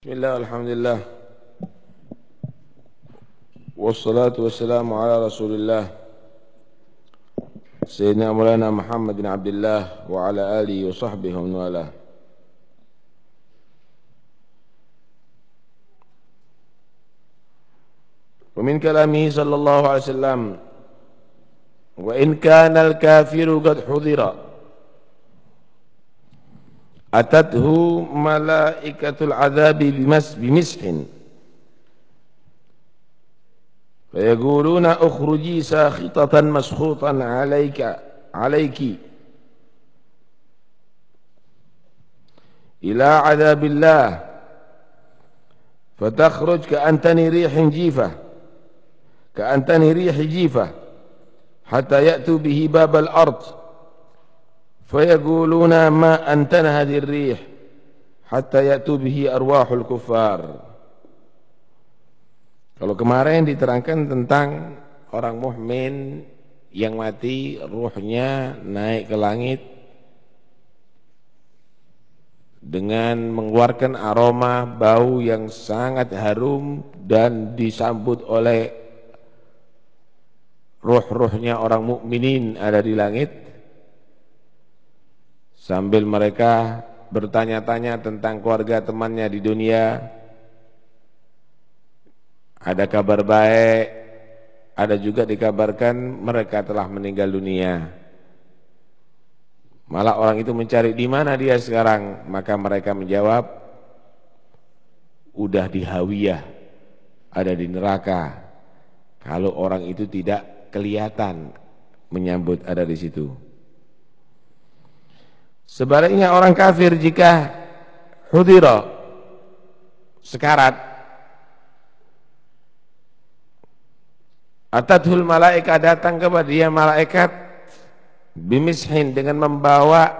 بسم الله الحمد لله. والصلاة والسلام على رسول الله. سيدنا مولانا محمد بن عبد الله وعلى آله وصحبه ومن والاه. ومن كلامه صلى الله عليه وسلم وإن كان الكافر قد حضر أتته ملائكة العذاب بمس بمسح. فيقولون أخرجي ساخطة مسخوطا عليك عليك. إلى عذاب الله. فتخرج كأنتني ريح جيفة كأنتني ريح جيفة حتى يأتوا به باب الأرض. فيقولون ما أنتن هذه الريح حتى يأتوا به أرواح الكفار Kalau kemarin diterangkan tentang orang mukmin yang mati ruhnya naik ke langit dengan mengeluarkan aroma bau yang sangat harum dan disambut oleh ruh-ruhnya orang mukminin ada di langit sambil mereka bertanya-tanya tentang keluarga temannya di dunia ada kabar baik ada juga dikabarkan mereka telah meninggal dunia. Malah orang itu mencari di mana dia sekarang maka mereka menjawab udah di hawiyah ada di neraka. Kalau orang itu tidak kelihatan menyambut ada di situ Sebaliknya orang kafir jika hudira sekarat atatul malaikat datang kepada dia malaikat bimishin dengan membawa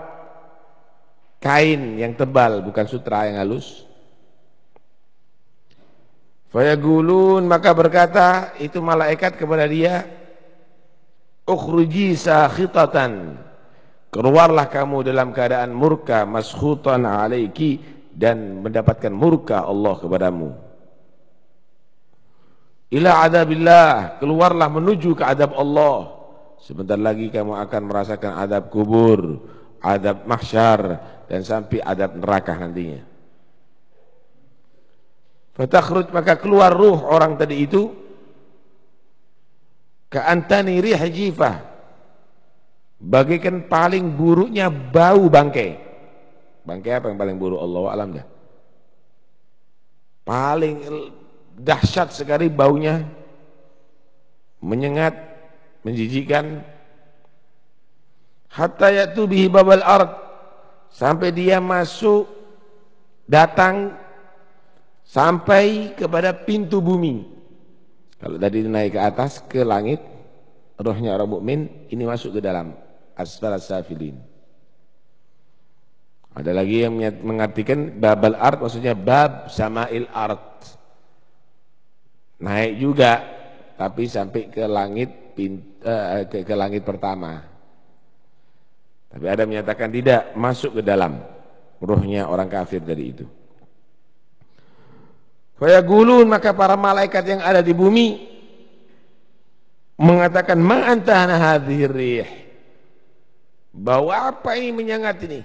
kain yang tebal bukan sutra yang halus. Fayagulun maka berkata itu malaikat kepada dia ukhruji sakhitatan Keluarlah kamu dalam keadaan murka maskhutan alaiki dan mendapatkan murka Allah kepadamu. Ila adabillah, keluarlah menuju ke adab Allah. Sebentar lagi kamu akan merasakan adab kubur, adab mahsyar dan sampai adab neraka nantinya. Fatakhruj maka keluar ruh orang tadi itu ka'antani rih jifah Bagaikan paling buruknya bau bangkai. Bangkai apa yang paling buruk? Allah alam dah. Paling dahsyat sekali baunya. Menyengat, menjijikan. Hatta yatu bihi babal ard. Sampai dia masuk, datang sampai kepada pintu bumi. Kalau tadi naik ke atas ke langit, rohnya orang mukmin ini masuk ke dalam asfal safilin. Ada lagi yang mengartikan babal art maksudnya bab sama'il art. Naik juga tapi sampai ke langit uh, ke, ke langit pertama. Tapi ada menyatakan tidak masuk ke dalam ruhnya orang kafir dari itu. Fayagulun maka para malaikat yang ada di bumi mengatakan ma anta hadhihi rih Bau apa ini menyengat ini?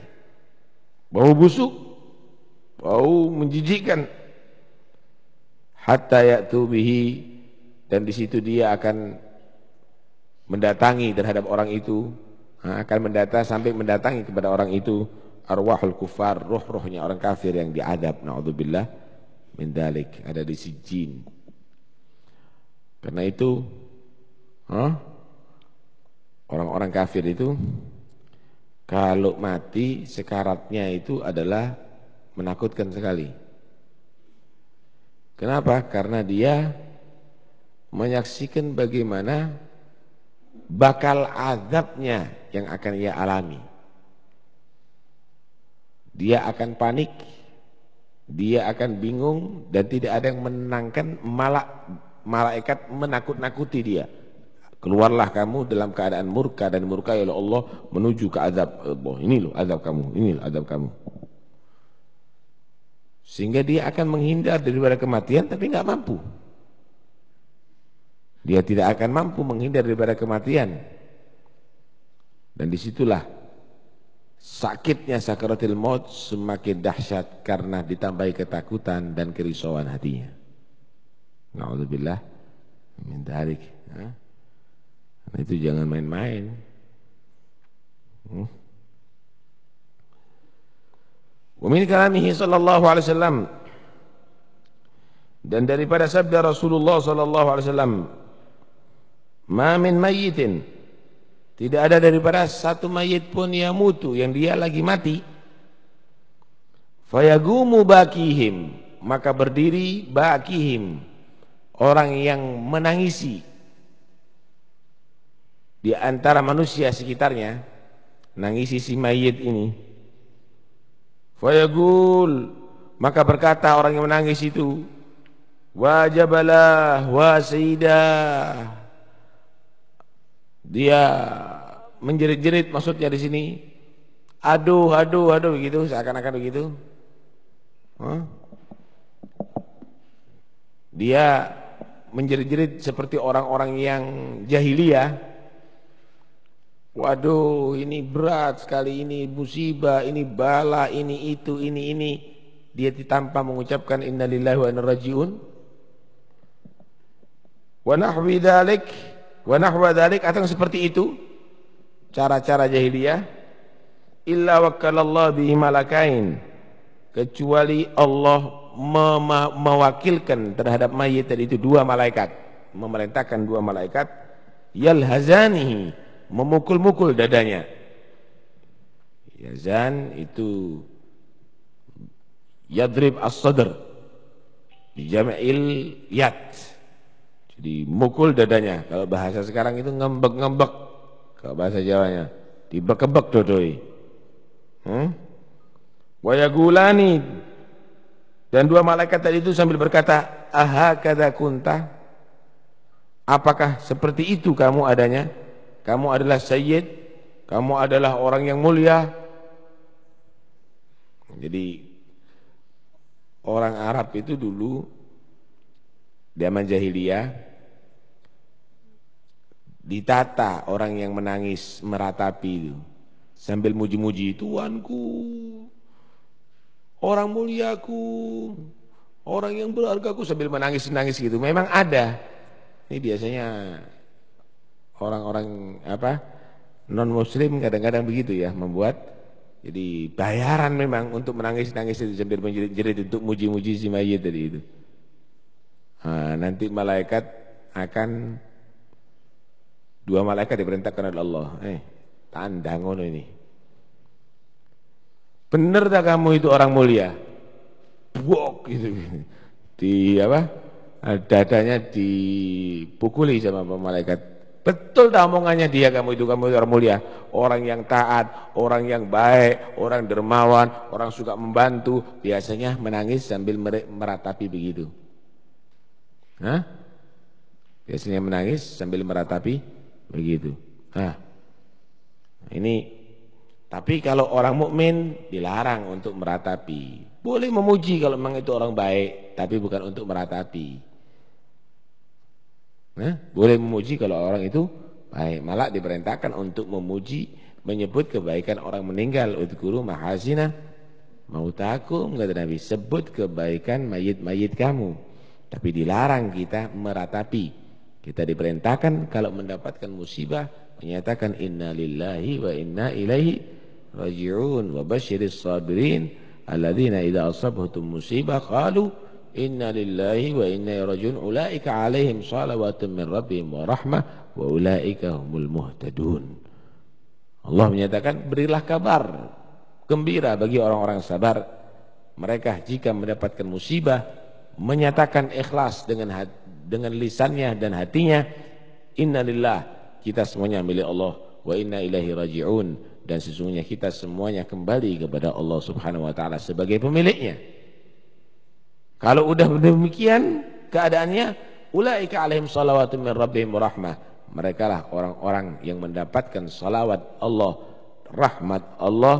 Bau busuk, bau menjijikkan. Hatta ya'tu bihi dan di situ dia akan mendatangi terhadap orang itu, akan mendata sampai mendatangi kepada orang itu arwahul kufar, roh-rohnya orang kafir yang diadab naudzubillah min dalik, ada di sijin. Karena itu orang-orang kafir itu kalau mati sekaratnya itu adalah menakutkan sekali. Kenapa? Karena dia menyaksikan bagaimana bakal azabnya yang akan ia alami. Dia akan panik, dia akan bingung dan tidak ada yang menenangkan malah malaikat menakut-nakuti dia. Keluarlah kamu dalam keadaan murka dan murka oleh Allah menuju ke azab Allah. Ini loh azab kamu, ini loh azab kamu. Sehingga dia akan menghindar daripada kematian tapi nggak mampu. Dia tidak akan mampu menghindar daripada kematian. Dan di situlah sakitnya sakaratil maut semakin dahsyat karena ditambahi ketakutan dan kerisauan hatinya. Nauzubillah min dzalik. Itu jangan main-main. Hmm. Wa min kalamihi sallallahu alaihi wasallam. Dan daripada sabda Rasulullah sallallahu alaihi wasallam Ma min mayyitin. Tidak ada daripada satu mayit pun yang mutu yang dia lagi mati. Fayagumu bakihim. Maka berdiri bakihim. Orang yang menangisi di antara manusia sekitarnya nangisi si mayit ini. Fayagul maka berkata orang yang menangis itu wajabalah wa sayyidah. Dia menjerit-jerit maksudnya di sini aduh aduh aduh begitu seakan-akan begitu. Huh? dia menjerit-jerit seperti orang-orang yang jahiliyah waduh ini berat sekali ini musibah ini bala ini itu ini ini. Dia tanpa mengucapkan innalillahi wa inna rajiun. Wa nahwi dzalik Wa nahwa dzalik atau seperti itu. Cara-cara jahiliyah. Illa wakalallahu bihi malakain. Kecuali Allah mewakilkan terhadap mayit tadi itu dua malaikat. Memerintahkan dua malaikat. Yalhazanihi memukul-mukul dadanya yazan itu yadrib as-sadr jam'il yad jadi mukul dadanya. Kalau bahasa sekarang itu ngembek-ngembek. Kalau bahasa Jawanya. Dibek-bek dodoi. Hmm? Wayagulani. Dan dua malaikat tadi itu sambil berkata, Aha kada kunta. Apakah seperti itu kamu adanya? Kamu adalah sayyid. Kamu adalah orang yang mulia. Jadi orang Arab itu dulu zaman jahiliyah ditata orang yang menangis meratapi itu sambil muji-muji tuanku orang muliaku orang yang berhargaku sambil menangis-nangis gitu memang ada ini biasanya orang-orang apa non muslim kadang-kadang begitu ya membuat jadi bayaran memang untuk menangis-nangis itu sambil menjerit-jerit untuk muji-muji si mayit tadi itu nah, nanti malaikat akan Dua malaikat diperintahkan oleh Allah. Eh, tanda ngono ini. Benar tak kamu itu orang mulia? Bok gitu. Di apa? Dadanya dipukuli sama malaikat. Betul tak omongannya dia kamu itu kamu orang mulia, orang yang taat, orang yang baik, orang dermawan, orang suka membantu, biasanya menangis sambil meratapi begitu. Hah? Biasanya menangis sambil meratapi Begitu. Nah, ini tapi kalau orang mukmin dilarang untuk meratapi. Boleh memuji kalau memang itu orang baik, tapi bukan untuk meratapi. Nah, boleh memuji kalau orang itu baik, malah diperintahkan untuk memuji, menyebut kebaikan orang meninggal. Udhkuru mahasina mautakum kata Nabi, sebut kebaikan mayit-mayit kamu. Tapi dilarang kita meratapi. Kita diperintahkan kalau mendapatkan musibah menyatakan inna lillahi wa inna ilaihi raji'un wa basyiris sabirin alladzina idza asabhum musibah qalu inna lillahi wa inna ilaihi ulaika alaihim salawatun min rabbihim wa rahmah wa ulaika humul muhtadun. Allah menyatakan berilah kabar gembira bagi orang-orang sabar. Mereka jika mendapatkan musibah menyatakan ikhlas dengan hati dengan lisannya dan hatinya. Innalillah kita semuanya milik Allah. Wa inna ilaihi raji'un. Dan sesungguhnya kita semuanya kembali kepada Allah Subhanahu wa taala sebagai pemiliknya kalau udah demikian keadaannya ulaika alaihim salawatu min rabbihim rahmah mereka lah orang-orang yang mendapatkan salawat Allah rahmat Allah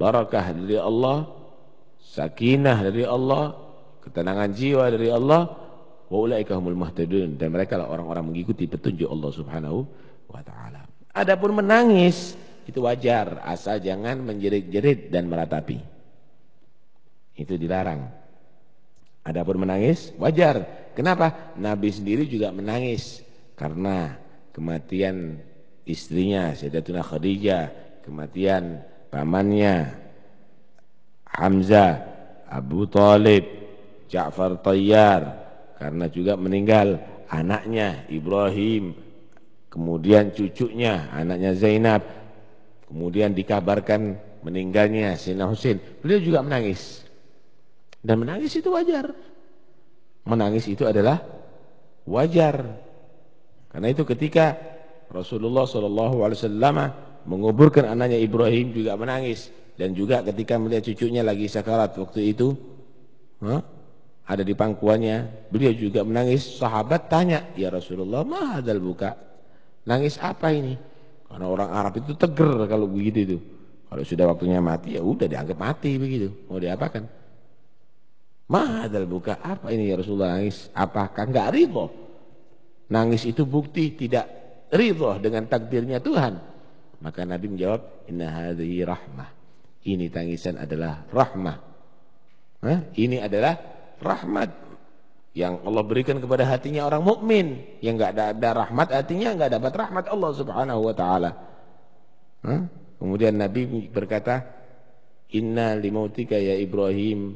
barakah dari Allah sakinah dari Allah, ketenangan jiwa dari Allah, wa ulaika humul muhtadun dan mereka lah orang-orang mengikuti petunjuk Allah Subhanahu wa taala. Adapun menangis itu wajar asal jangan menjerit-jerit dan meratapi. Itu dilarang. Adapun menangis wajar. Kenapa? Nabi sendiri juga menangis karena kematian istrinya Sayyidatuna Khadijah, kematian pamannya Hamzah, Abu Talib, Ja'far Tayyar karena juga meninggal anaknya Ibrahim, kemudian cucunya anaknya Zainab, kemudian dikabarkan meninggalnya Sina Husain. Beliau juga menangis. Dan menangis itu wajar. Menangis itu adalah wajar. Karena itu ketika Rasulullah SAW menguburkan anaknya Ibrahim juga menangis. Dan juga ketika melihat cucunya lagi sakarat waktu itu huh, ada di pangkuannya beliau juga menangis. Sahabat tanya ya Rasulullah mahadal buka? Nangis apa ini? Karena orang Arab itu teger kalau begitu itu. Kalau sudah waktunya mati ya udah dianggap mati begitu. Mau diapakan mahadal buka apa ini ya Rasulullah nangis apakah enggak ridho nangis itu bukti tidak ridho dengan takdirnya Tuhan maka Nabi menjawab inna hadhihi rahmah ini tangisan adalah rahmah. Hah? Ini adalah rahmat yang Allah berikan kepada hatinya orang mukmin. Yang enggak ada, ada rahmat hatinya enggak dapat rahmat Allah Subhanahu wa taala. Kemudian Nabi berkata, "Inna limautika ya Ibrahim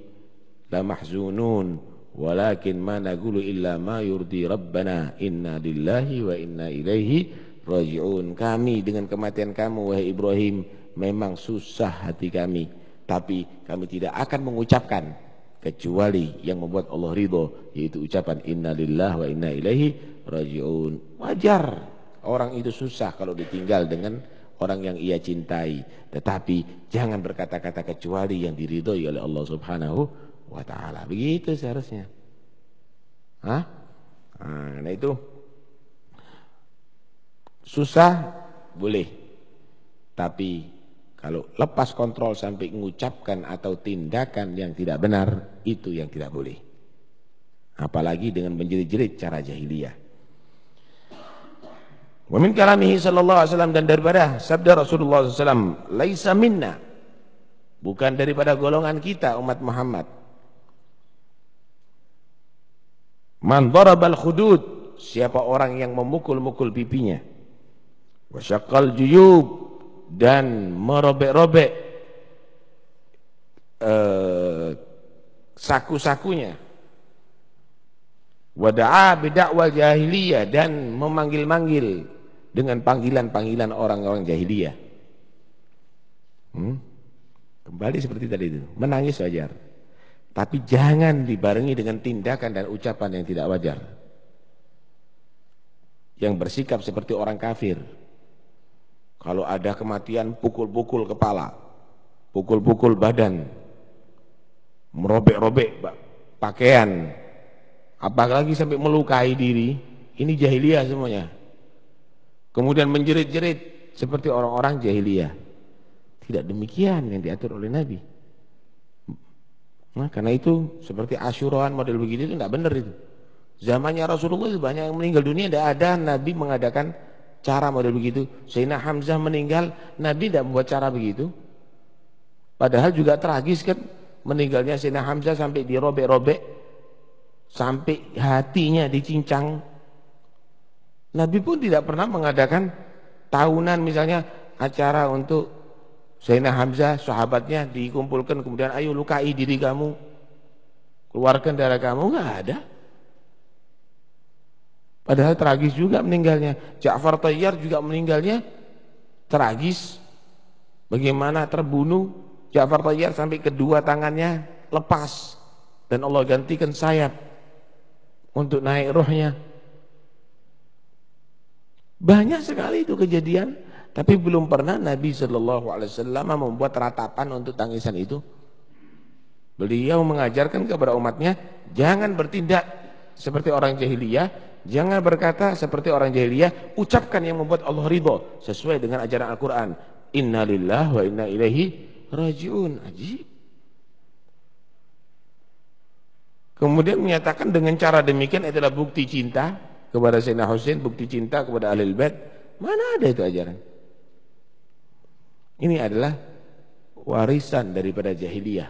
la mahzunun, walakin ma naqulu illa ma yurdi Rabbana. Inna lillahi wa inna ilaihi raji'un." Kami dengan kematian kamu wahai Ibrahim memang susah hati kami tapi kami tidak akan mengucapkan kecuali yang membuat Allah ridho yaitu ucapan innalillah wa inna ilaihi rajiun wajar orang itu susah kalau ditinggal dengan orang yang ia cintai tetapi jangan berkata-kata kecuali yang diridhoi oleh Allah Subhanahu wa taala begitu seharusnya Hah? Nah, itu susah boleh tapi kalau lepas kontrol sampai mengucapkan atau tindakan yang tidak benar, itu yang tidak boleh. Apalagi dengan menjerit-jerit cara jahiliyah. Wa min kalamihi sallallahu alaihi wasallam dan daripada sabda Rasulullah SAW, laisa minna. Bukan daripada golongan kita umat Muhammad. Man darabal khudud, siapa orang yang memukul-mukul pipinya. Wa syaqqal juyub, dan merobek-robek uh, saku-sakunya. Wada'a bidakwal jahiliyah. Dan memanggil-manggil dengan panggilan-panggilan orang-orang jahiliyah. Hmm? kembali seperti tadi itu. Menangis wajar tapi jangan dibarengi dengan tindakan dan ucapan yang tidak wajar yang bersikap seperti orang kafir kalau ada kematian pukul-pukul kepala, pukul-pukul badan, merobek-robek pakaian, apalagi sampai melukai diri, ini jahiliyah semuanya. Kemudian menjerit-jerit seperti orang-orang jahiliyah. Tidak demikian yang diatur oleh Nabi. Nah, karena itu seperti asyurohan model begitu itu tidak benar itu. Zamannya Rasulullah itu banyak yang meninggal dunia, tidak ada Nabi mengadakan cara model begitu. Sayyidina Hamzah meninggal, Nabi tidak membuat cara begitu. Padahal juga tragis kan meninggalnya Sayyidina Hamzah sampai dirobek-robek sampai hatinya dicincang. Nabi pun tidak pernah mengadakan tahunan misalnya acara untuk Sayyidina Hamzah sahabatnya dikumpulkan kemudian ayo lukai diri kamu keluarkan darah kamu enggak ada Padahal tragis juga meninggalnya. Ja'far Tayyar juga meninggalnya tragis. Bagaimana terbunuh Ja'far Tayyar sampai kedua tangannya lepas dan Allah gantikan sayap untuk naik rohnya. Banyak sekali itu kejadian, tapi belum pernah Nabi Shallallahu Alaihi Wasallam membuat ratapan untuk tangisan itu. Beliau mengajarkan kepada umatnya jangan bertindak seperti orang jahiliyah Jangan berkata seperti orang jahiliyah, ucapkan yang membuat Allah ridho sesuai dengan ajaran Al-Qur'an. Innalillah wa inna ilaihi rajiun. Ajib. Kemudian menyatakan dengan cara demikian adalah bukti cinta kepada Sayyidina Husain, bukti cinta kepada Ahlul Bait. Mana ada itu ajaran? Ini adalah warisan daripada jahiliyah.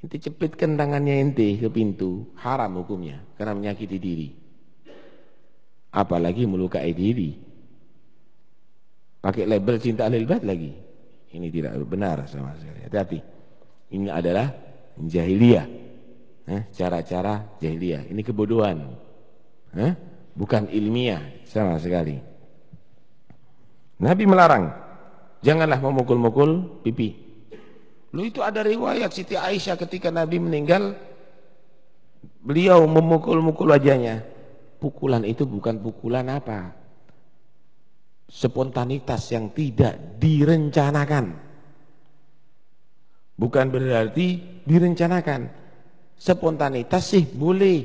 Inti cepitkan tangannya inti ke pintu, haram hukumnya karena menyakiti diri. Apalagi melukai diri. Pakai label cinta Ahlul Bait lagi. Ini tidak benar sama sekali. Hati-hati. Ini adalah jahiliyah. Eh, cara-cara jahiliyah. Ini kebodohan. Eh, bukan ilmiah sama sekali. Nabi melarang, janganlah memukul-mukul pipi. Lu itu ada riwayat Siti Aisyah ketika Nabi meninggal, beliau memukul-mukul wajahnya. Pukulan itu bukan pukulan apa? Spontanitas yang tidak direncanakan. Bukan berarti direncanakan Spontanitas sih boleh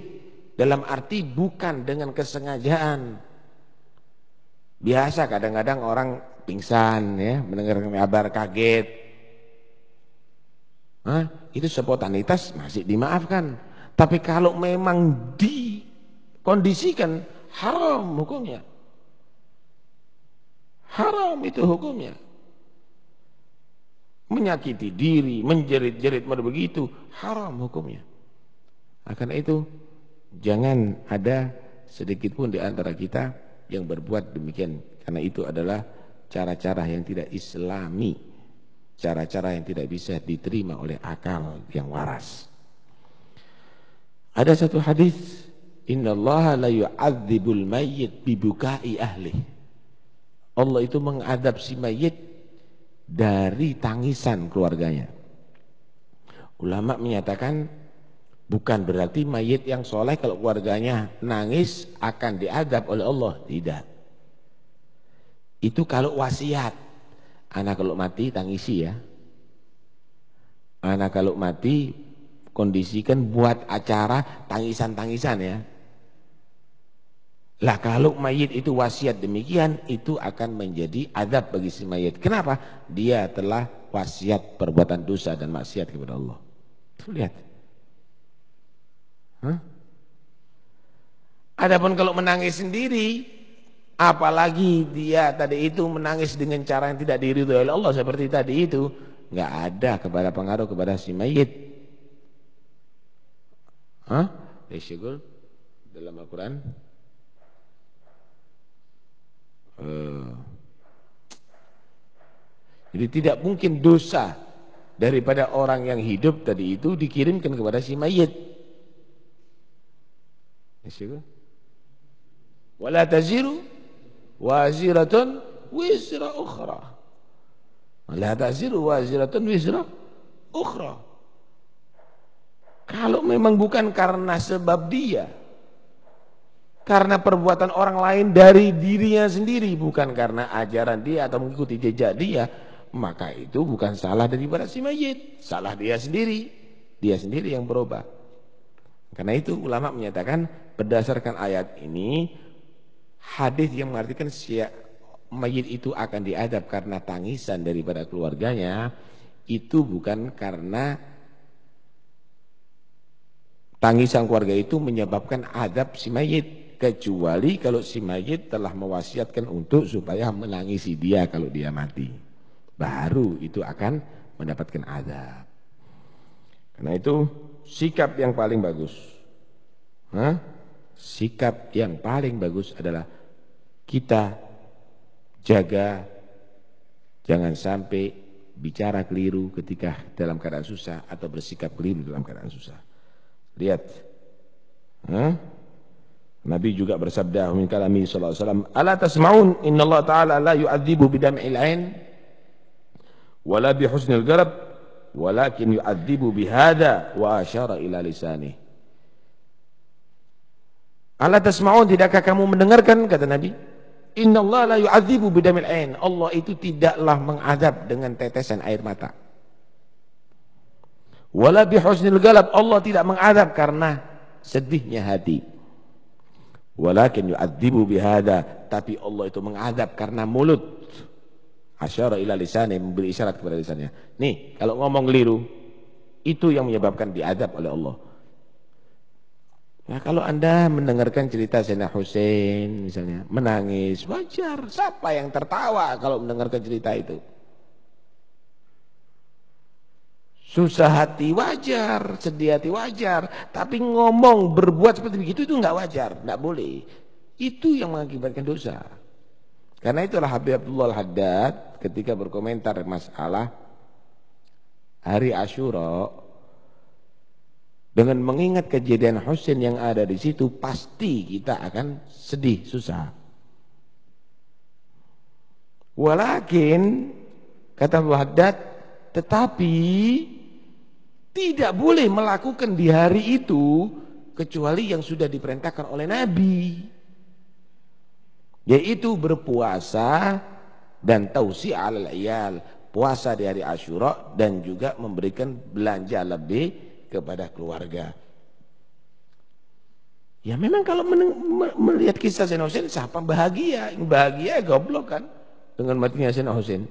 dalam arti bukan dengan kesengajaan. Biasa kadang-kadang orang pingsan ya, mendengar kabar kaget. Hah? Itu spontanitas masih dimaafkan. Tapi kalau memang dikondisikan haram hukumnya. Haram itu hukumnya. Menyakiti diri, menjerit-jerit begitu, haram hukumnya. Karena itu jangan ada sedikit pun di antara kita yang berbuat demikian karena itu adalah cara-cara yang tidak islami, cara-cara yang tidak bisa diterima oleh akal yang waras. Ada satu hadis, innallaha la yu'adzibul mayyit bibukai ahli. Allah itu mengadab si mayit dari tangisan keluarganya. Ulama menyatakan Bukan berarti mayit yang soleh kalau keluarganya nangis akan diadab oleh Allah. Tidak. Itu kalau wasiat. Anak kalau mati tangisi ya. Anak kalau mati kondisikan buat acara tangisan-tangisan ya. Lah kalau mayit itu wasiat demikian itu akan menjadi adab bagi si mayit. Kenapa? Dia telah wasiat perbuatan dosa dan maksiat kepada Allah. Tuh lihat. Hah? Adapun kalau menangis sendiri, apalagi dia tadi itu menangis dengan cara yang tidak diridhoi oleh Allah seperti tadi itu, nggak ada kepada pengaruh kepada si mayit. Hah? Syukur dalam Al-Quran. Uh. Jadi tidak mungkin dosa daripada orang yang hidup tadi itu dikirimkan kepada si mayit. Wala taziru waziratun wizra ukhra. Wala taziru waziratun wizra ukhra. Kalau memang bukan karena sebab dia, karena perbuatan orang lain dari dirinya sendiri, bukan karena ajaran dia atau mengikuti jejak dia, maka itu bukan salah daripada si mayit, salah dia sendiri. Dia sendiri yang berubah. Karena itu ulama menyatakan berdasarkan ayat ini hadis yang mengartikan siap mayit itu akan diadab karena tangisan daripada keluarganya itu bukan karena tangisan keluarga itu menyebabkan adab si mayit. Kecuali kalau si mayit telah mewasiatkan untuk supaya menangisi dia kalau dia mati. Baru itu akan mendapatkan adab. Karena itu sikap yang paling bagus. Hah? Sikap yang paling bagus adalah kita jaga jangan sampai bicara keliru ketika dalam keadaan susah atau bersikap keliru dalam keadaan susah. Lihat. Hah? Nabi juga bersabda min kalami sallallahu alaihi wasallam, "Ala tasma'un innallaha ta'ala la yu'adzibu bidam'il 'ain wala bihusnil garab walakin yu'adzibu bihada wa asyara ila lisanihi." Ala tasma'un tidakkah kamu mendengarkan kata Nabi? Inna Allah la yu'adzibu bidamil ain. Allah itu tidaklah mengadab dengan tetesan air mata. Wala bihusnil galab. Allah tidak mengadab karena sedihnya hati. Walakin yu'adzibu bihada. Tapi Allah itu mengadab karena mulut. Asyara ila lisani memberi isyarat kepada lisannya. Nih, kalau ngomong keliru, itu yang menyebabkan diadab oleh Allah. Nah, kalau Anda mendengarkan cerita Sayyidina Hussein misalnya, menangis, wajar. Siapa yang tertawa kalau mendengarkan cerita itu? Susah hati wajar, sedih hati wajar, tapi ngomong, berbuat seperti begitu itu enggak wajar, enggak boleh. Itu yang mengakibatkan dosa. Karena itulah Habib Abdullah Al-Haddad ketika berkomentar masalah hari Asyura dengan mengingat kejadian Husain yang ada di situ, pasti kita akan sedih, susah. Walakin, kata Haddad, tetapi tidak boleh melakukan di hari itu kecuali yang sudah diperintahkan oleh Nabi. Yaitu berpuasa dan tausi al iyal, puasa di hari Asyura dan juga memberikan belanja lebih kepada keluarga. Ya memang kalau melihat kisah Sayyidina Hussein siapa bahagia? Yang bahagia goblok kan dengan matinya Sayyidina Hussein.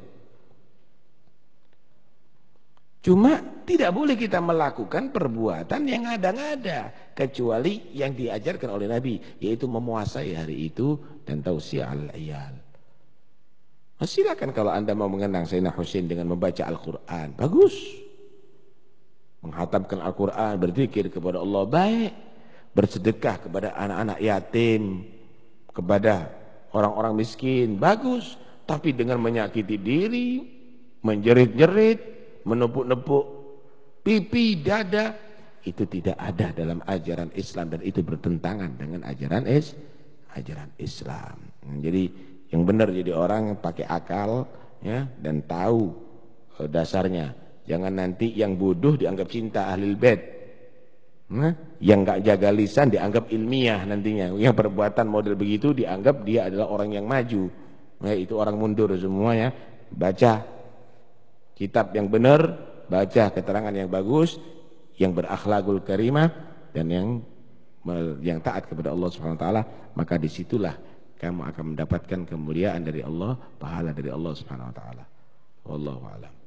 Cuma tidak boleh kita melakukan perbuatan yang ada-ada kecuali yang diajarkan oleh Nabi yaitu memuasai hari itu dan tausiah al-iyal. Nah, silakan kalau Anda mau mengenang Sayyidina Hussein dengan membaca Al-Qur'an, bagus menghatamkan Al-Quran, berzikir kepada Allah. Baik, bersedekah kepada anak-anak yatim, kepada orang-orang miskin, bagus. Tapi dengan menyakiti diri, menjerit-jerit, menepuk-nepuk pipi, dada, itu tidak ada dalam ajaran Islam. Dan itu bertentangan dengan ajaran is, ajaran Islam. Jadi yang benar jadi orang pakai akal ya dan tahu eh, dasarnya Jangan nanti yang bodoh dianggap cinta ahli bed. Nah, yang gak jaga lisan dianggap ilmiah nantinya. Yang perbuatan model begitu dianggap dia adalah orang yang maju. Nah, itu orang mundur semuanya. Baca kitab yang benar, baca keterangan yang bagus, yang berakhlakul karimah dan yang yang taat kepada Allah Subhanahu wa taala, maka di situlah kamu akan mendapatkan kemuliaan dari Allah, pahala dari Allah Subhanahu wa taala. Wallahu a'lam.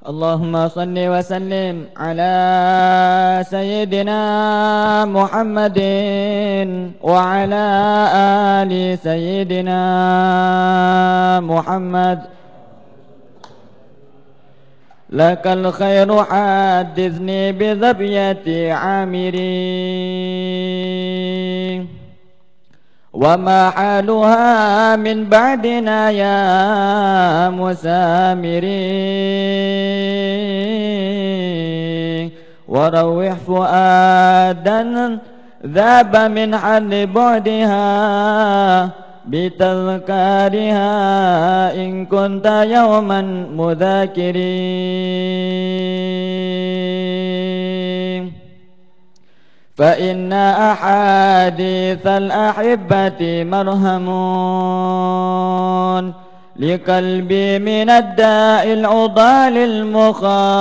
اللهم صل وسلم على سيدنا محمد وعلى آل سيدنا محمد. لك الخير حدثني بذبية عامرين وما حالها من بعدنا يا مسامرين. وروح فؤادا ذاب من حل بعدها بتذكارها إن كنت يوما مذاكرين. فإن أحاديث الأحبة مرهمون لقلبي من الداء العضال المخامر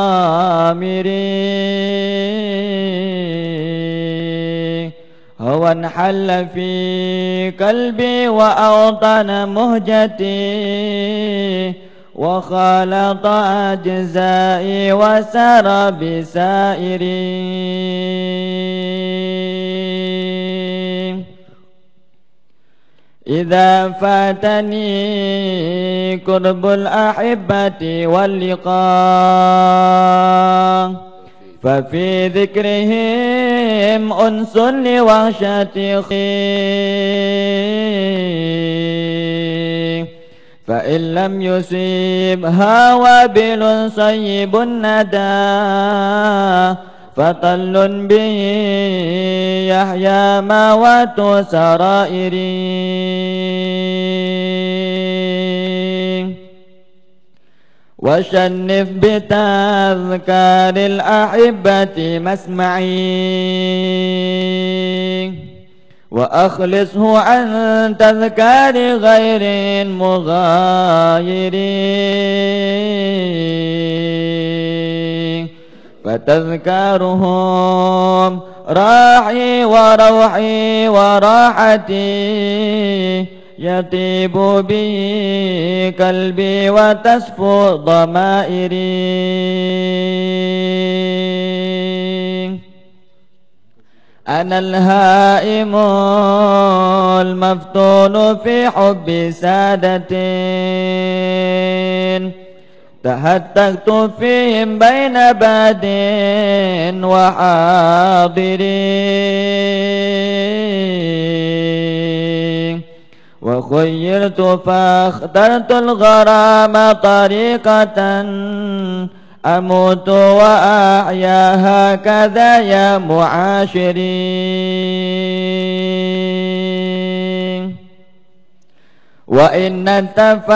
هو انحل في قلبي وأوطن مهجتي. وخالط أجزائي وسار بسائري إذا فاتني كرب الأحبة واللقاء ففي ذكرهم أنس لوحشة فإن لم يصيبها وابل صيب الندى فطل به يحيى موات سرائري وشنف بتذكار الأحبة مسمعي وأخلصه عن تذكار غير مغاير. فتذكارهم راحي وروحي وراحتي يطيب به قلبي وتصفو ضمائري. أنا الهائم المفتون في حب سادة تهتكت فيهم بين باد وحاضرين. وخيرت فاخترت الغرام طريقة أموت وأحيا هكذا يا معاشرين. وإن التفاني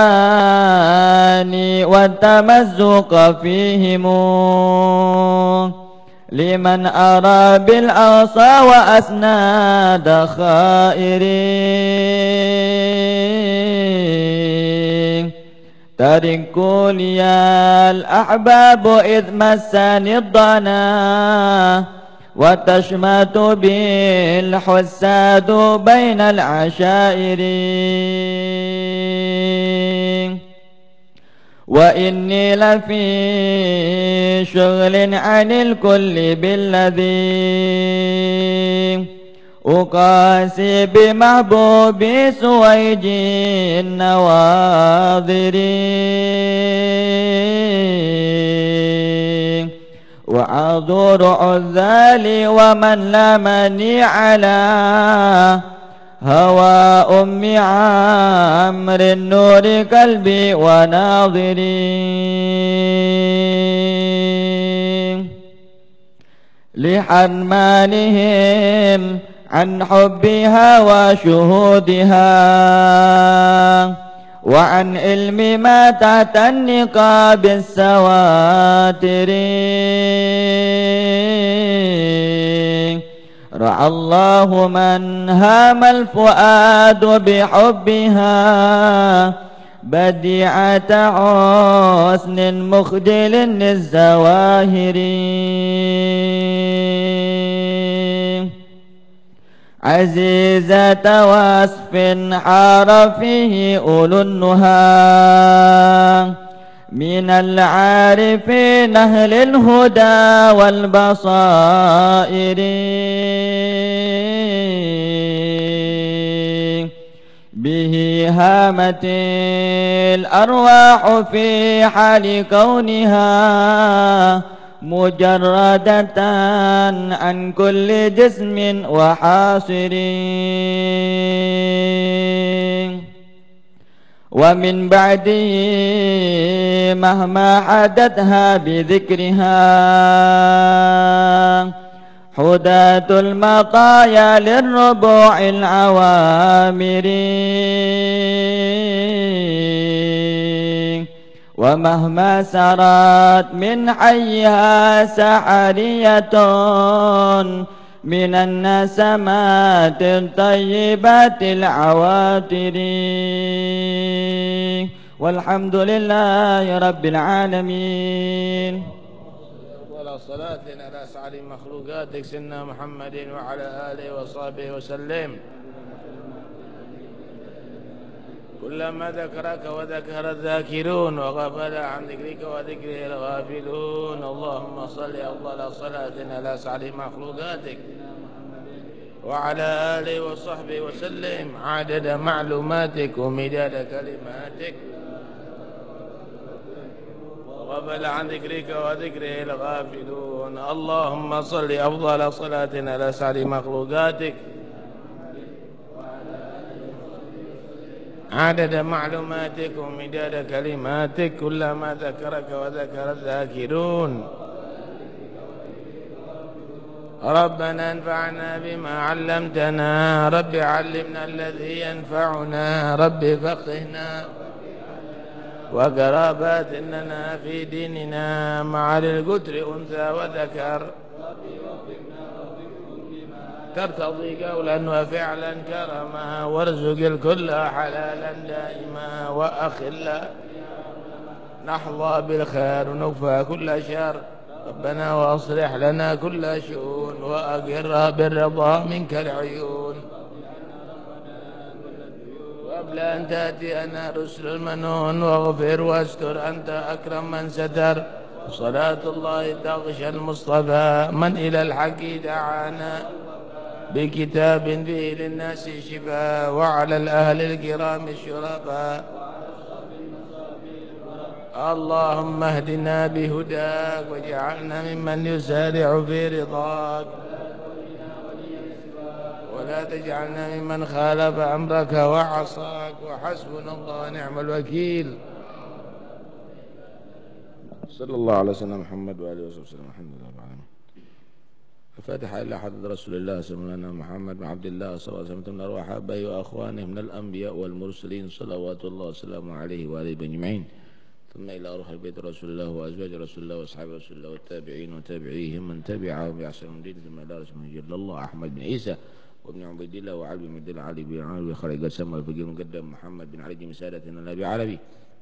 والتمزق فيهم لمن أرى بالعصا وأسناد خائرين. تركوا لي الأحباب إذ مسني الضنا وتشمت به الحساد بين العشائر. وإني لفي شغل عن الكل بالذي أقاسي بمحبوبي سويج النواظر. وعذور عذالي ومن لمني على هوى أم عمر النور قلبي وناظري. لحرمانهم عن حبها وشهودها وعن علم ما تحت النقاب السواتر. رعى الله من هام الفؤاد بحبها بديعة حسن مخجل للزواهر. عزيزة وصف حار فيه أولو النهى. من العارفين أهل الهدى والبصائر. به هامت الأرواح في حال كونها. مجردة عن كل جسم وحاصر ومن بعده مهما حدثها بذكرها حداة المطايا للربوع العوامر ومهما سرت من حيها سحرية من النسمات الطيبات العواتر. والحمد لله رب العالمين. ولا صلاة على سعد مخلوقاتك سيدنا محمد وعلى آله وصحبه وسلم. كلما ذكرك وذكر الذاكرون وغفل عن ذكرك وذكره الغافلون. اللهم صل أفضل صلاة على سعد مخلوقاتك وعلى آله وصحبه وسلم. عدد معلوماتك ومداد كلماتك. وغفل عن ذكرك وذكره الغافلون. اللهم صل أفضل صلاة على سعد مخلوقاتك عدد معلوماتك ومداد كلماتك كلما ذكرك وذكر الذاكرون. ربنا انفعنا بما علمتنا رب علمنا الذي ينفعنا رب فقهنا وقرابات إننا في ديننا مع للقتر أنثى وذكر. ترتضي قولا وفعلا كرما وارزق الكل حلالا دائما وأخلا. نحظى بالخير ونكفى كل شر ربنا واصلح لنا كل شؤون وأقرها بالرضا منك العيون. قبل أن تأتينا رسل المنون واغفر واستر أنت أكرم من ستر. صلاة الله تغشى المصطفى من إلى الحق دعانا. بكتاب فيه للناس شفاء وعلى الأهل الكرام الشرفاء. اللهم اهدنا بهداك واجعلنا ممن يسارع في رضاك. ولا تجعلنا ممن خالف أمرك وعصاك. وحسبنا الله نعم الوكيل. صلى الله على سيدنا محمد وآله وصحبه وسلم. الحمد لله. الفاتحة إلى حضرة رسول الله وسلم محمد بن عبد الله صلى الله عليه وسلم من أرواح أبيه وأخوانه من الأنبياء والمرسلين صلوات الله وسلامه عليه وآله أجمعين. ثم إلى روح البيت رسول الله وأزواج رسول الله وأصحاب رسول الله والتابعين وتابعيهم من تبعهم بأحسن دين ثم إلى رسول جل الله أحمد بن عيسى وابن عبيد الله وعلي بن عبد الله علي بن علي بن قسم والفقيه المقدم محمد بن علي بن سادتنا النبي علوي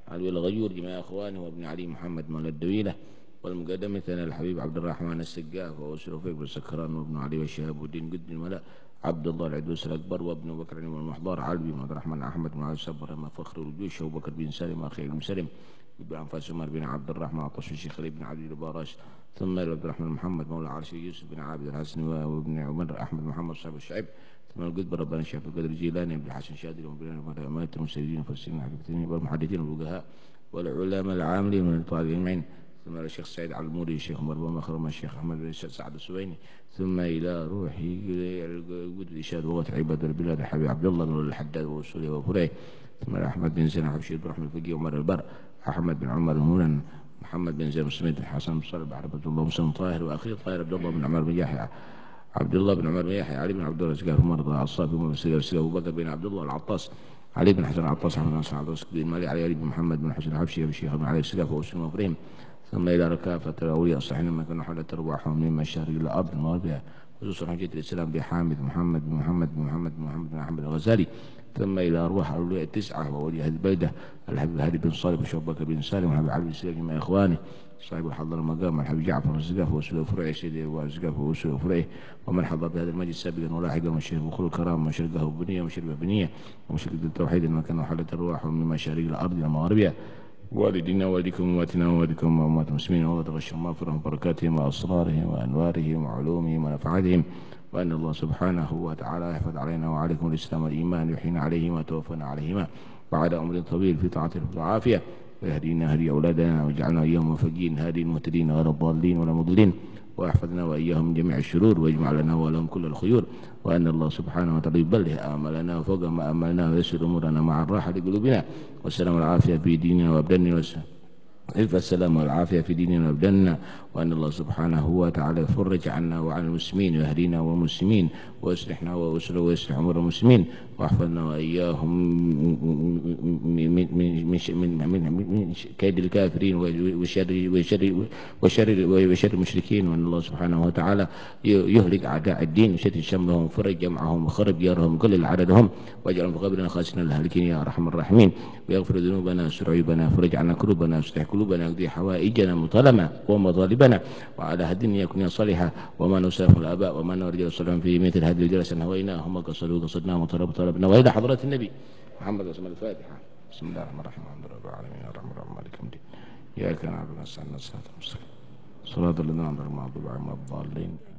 علي الغيور جميع إخوانه وابن علي محمد مولى الدويلة. والمقدم ثاني الحبيب عبد الرحمن السقاف وأسر فيك بن سكران وابن علي والشهاب الدين قد الملا عبد الله العدوس الأكبر وابن بكر والمحضار علي بن عبد الرحمن أحمد بن علي الصبر فخر الجيوش أبو بكر بن سالم أخي بن بن أنفاس عمر بن عبد الرحمن عطش الشيخ بن عبد البارش ثم عبد الرحمن محمد مولى عرش يوسف بن عابد الحسن وابن عمر أحمد محمد صاحب الشعيب ثم القدب ربنا الشيخ القدر الجيلاني بن الحسن شادي وبن أمات المسيدين والمفسرين والمحدثين والفقهاء والعلماء العاملين من الطالبين ثم إلى الشيخ سعيد علموري الشيخ مروان مخرم الشيخ أحمد بن سعد السويني. ثم إلى روحي وجود الإشاد لغة عباد البلاد الحبيب عبد الله بن الحداد ووصولي وفريه ثم أحمد بن زين حبشي بن رحمة الفقيه ومر البر أحمد بن عمر المولن محمد بن زين الحسن بن صالح عبد الله مسلم طاهر وأخيه طاهر عبد الله بن عمر بن يحيى عبد الله بن عمر بن يحيى علي بن عبد الله الزكاف مرضى عصافي ومسير أبو بكر بن عبد الله العطاس علي بن حسن العطاس أحمد بن سعد بن مالي علي بن محمد بن حسن الحبشي أبي الشيخ بن علي السقاف وأسلم وفريم ثم إلى ركافة الأولياء الصحيحين لما كانوا حول أرواحهم من مشارق إلى أرض المغربية خصوصا حجة الإسلام بحامد محمد بن محمد بن محمد بن محمد بن أحمد الغزالي. ثم إلى أرواح الأولياء التسعة وولي هذه البلدة الحبيب هادي بن صالح وشعب بكر بن سالم والحبيب علي بن سالم مع إخوانه صاحب الحضر المقام الحبيب جعفر الزقاف وفرعي سيدي والزقاف وسلو وفرعي ومن حضر بهذا المجلس سابقا ولاحقا من شرف بخور الكرام من شرقه بنية ومن شرف بنية ومن شرق التوحيد لما كان حلة الرواح من مشارق الأرض المغربية والدينا والديكم وأمواتنا ووالدكم وأموات المسلمين والله تغشى مغفرهم وبركاتهم وأسرارهم وأنوارهم وعلومهم ونفعاتهم وأن الله سبحانه وتعالى يحفظ علينا وعليكم الإسلام والإيمان يحيينا عليهما وتوفنا عليهما بعد أمر طويل في طاعته وعافيه ويهدينا هدي أولادنا ويجعلنا إياهم موفقين هادين مهتدين غير الضالين ولا مضلين. وأحفظنا وإياهم من جميع الشرور واجمع لنا ولهم كل الخيور وأن الله سبحانه وتعالى يبلغ املنا وفوق ما املنا ويسر أمورنا مع الراحة لقلوبنا والسلام والعافية في ديننا وأبداننا والسلام والعافية في ديننا وأبداننا وأن الله سبحانه وتعالى يفرج عنا وعن المسلمين ويهدينا والمسلمين ويصلحنا ويسر ويصلح أمور المسلمين وأحفظنا وإياهم من من من من من كيد الكافرين وشر وشر وشر وشر المشركين وأن الله سبحانه وتعالى يهلك أعداء الدين وشتت شملهم وفرج جمعهم وخرب ديارهم كل عددهم واجعلهم في قبرنا خاسنا الهالكين يا أرحم الراحمين ويغفر ذنوبنا ويستر عيوبنا فرج عنا كروبنا ويصلح قلوبنا ويقضي حوائجنا مطالما ومطالبنا وعلى هدي يكون صالحا وما نسافر الآباء وما نرجع صالحا في مثل هذه الجلسة. هويناهم وقصدوا قصدناهم وطلب طلبنا وإلى حضرة النبي محمد رسول الفاتحة. بسم الله الرحمن الرحيم. الحمد لله رب العالمين. الرحمن الرحيم. مالك يوم الدين. إياك نعبد ونستعين. الصراط المستقيم صراط الذين أنعمت عليهم غير المغضوب عليهم الضالين.